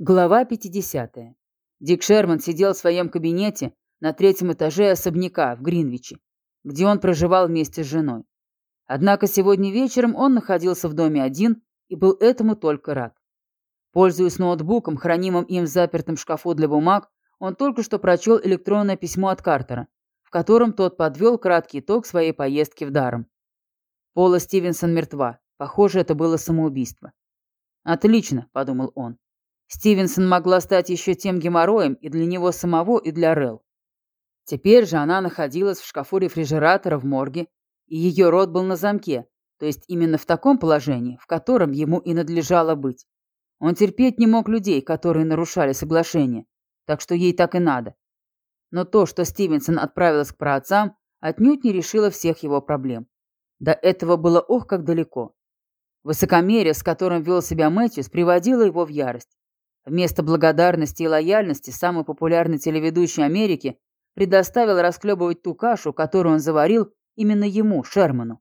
Глава 50. Дик Шерман сидел в своем кабинете на третьем этаже особняка в Гринвиче, где он проживал вместе с женой. Однако сегодня вечером он находился в доме один и был этому только рад. Пользуясь ноутбуком, хранимым им в запертом шкафу для бумаг, он только что прочел электронное письмо от Картера, в котором тот подвел краткий итог своей поездки в Даром. Пола Стивенсон мертва. Похоже, это было самоубийство. «Отлично», — подумал он. Стивенсон могла стать еще тем геморроем и для него самого, и для Рел. Теперь же она находилась в шкафу рефрижератора в морге, и ее рот был на замке, то есть именно в таком положении, в котором ему и надлежало быть. Он терпеть не мог людей, которые нарушали соглашение, так что ей так и надо. Но то, что Стивенсон отправилась к праотцам, отнюдь не решило всех его проблем. До этого было ох как далеко. Высокомерие, с которым вел себя Мэтьюс, приводило его в ярость. Вместо благодарности и лояльности самый популярный телеведущий Америки предоставил расклебывать ту кашу, которую он заварил именно ему, Шерману.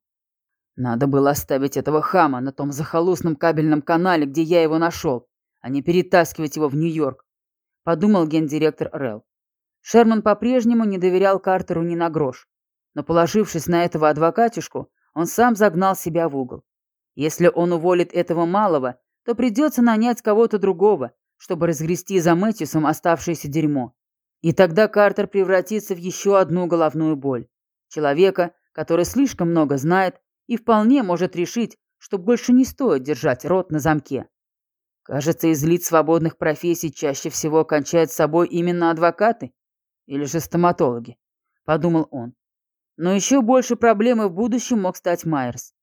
Надо было оставить этого хама на том захолустном кабельном канале, где я его нашел, а не перетаскивать его в Нью-Йорк, подумал гендиректор Релл. Шерман по-прежнему не доверял Картеру ни на грош, но, положившись на этого адвокатишку, он сам загнал себя в угол. Если он уволит этого малого, то придется нанять кого-то другого, чтобы разгрести за Мэтьюсом оставшееся дерьмо. И тогда Картер превратится в еще одну головную боль. Человека, который слишком много знает и вполне может решить, что больше не стоит держать рот на замке. Кажется, из лиц свободных профессий чаще всего кончают с собой именно адвокаты или же стоматологи, подумал он. Но еще больше проблемы в будущем мог стать Майерс.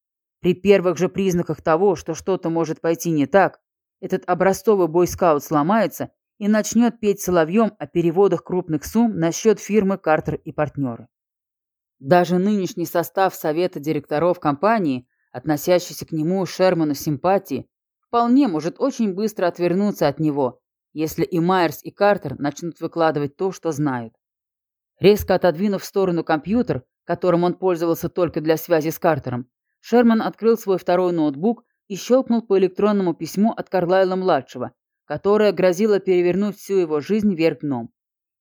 При первых же признаках того, что что-то может пойти не так, этот образцовый бойскаут сломается и начнет петь соловьем о переводах крупных сумм на счет фирмы «Картер и партнеры». Даже нынешний состав совета директоров компании, относящийся к нему Шерману симпатии, вполне может очень быстро отвернуться от него, если и Майерс, и Картер начнут выкладывать то, что знают. Резко отодвинув в сторону компьютер, которым он пользовался только для связи с Картером, Шерман открыл свой второй ноутбук и щелкнул по электронному письму от Карлайла-младшего, которое грозило перевернуть всю его жизнь вверх дном.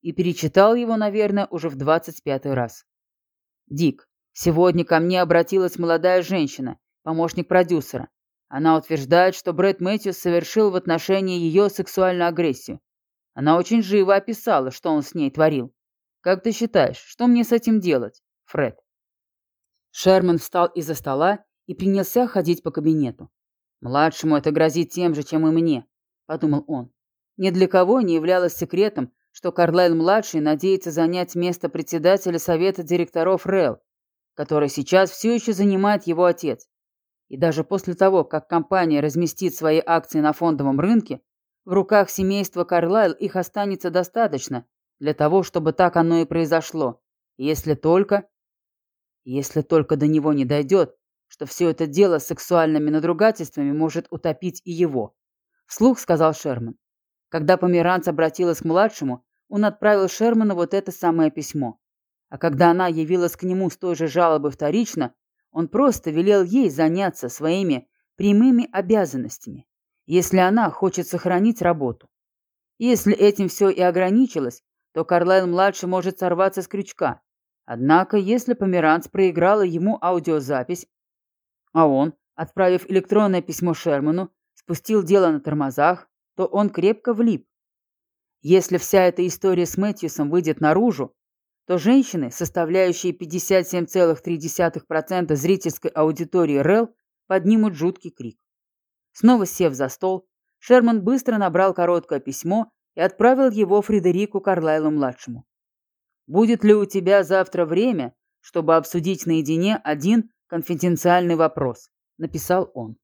И перечитал его, наверное, уже в двадцать пятый раз. «Дик, сегодня ко мне обратилась молодая женщина, помощник продюсера. Она утверждает, что Брэд Мэтьюс совершил в отношении ее сексуальную агрессию. Она очень живо описала, что он с ней творил. Как ты считаешь, что мне с этим делать, Фред?» Шерман встал из-за стола и принялся ходить по кабинету. «Младшему это грозит тем же, чем и мне», — подумал он. Ни для кого не являлось секретом, что Карлайл-младший надеется занять место председателя совета директоров РЭЛ, который сейчас все еще занимает его отец. И даже после того, как компания разместит свои акции на фондовом рынке, в руках семейства Карлайл их останется достаточно для того, чтобы так оно и произошло, если только... Если только до него не дойдет, что все это дело с сексуальными надругательствами может утопить и его. Вслух сказал Шерман. Когда Померанц обратилась к младшему, он отправил Шерману вот это самое письмо. А когда она явилась к нему с той же жалобой вторично, он просто велел ей заняться своими прямыми обязанностями, если она хочет сохранить работу. Если этим все и ограничилось, то Карлайл-младший может сорваться с крючка. Однако, если Померанц проиграла ему аудиозапись, а он, отправив электронное письмо Шерману, спустил дело на тормозах, то он крепко влип. Если вся эта история с Мэтьюсом выйдет наружу, то женщины, составляющие 57,3% зрительской аудитории РЭЛ, поднимут жуткий крик. Снова сев за стол, Шерман быстро набрал короткое письмо и отправил его Фредерику Карлайлу-младшему. «Будет ли у тебя завтра время, чтобы обсудить наедине один конфиденциальный вопрос», — написал он.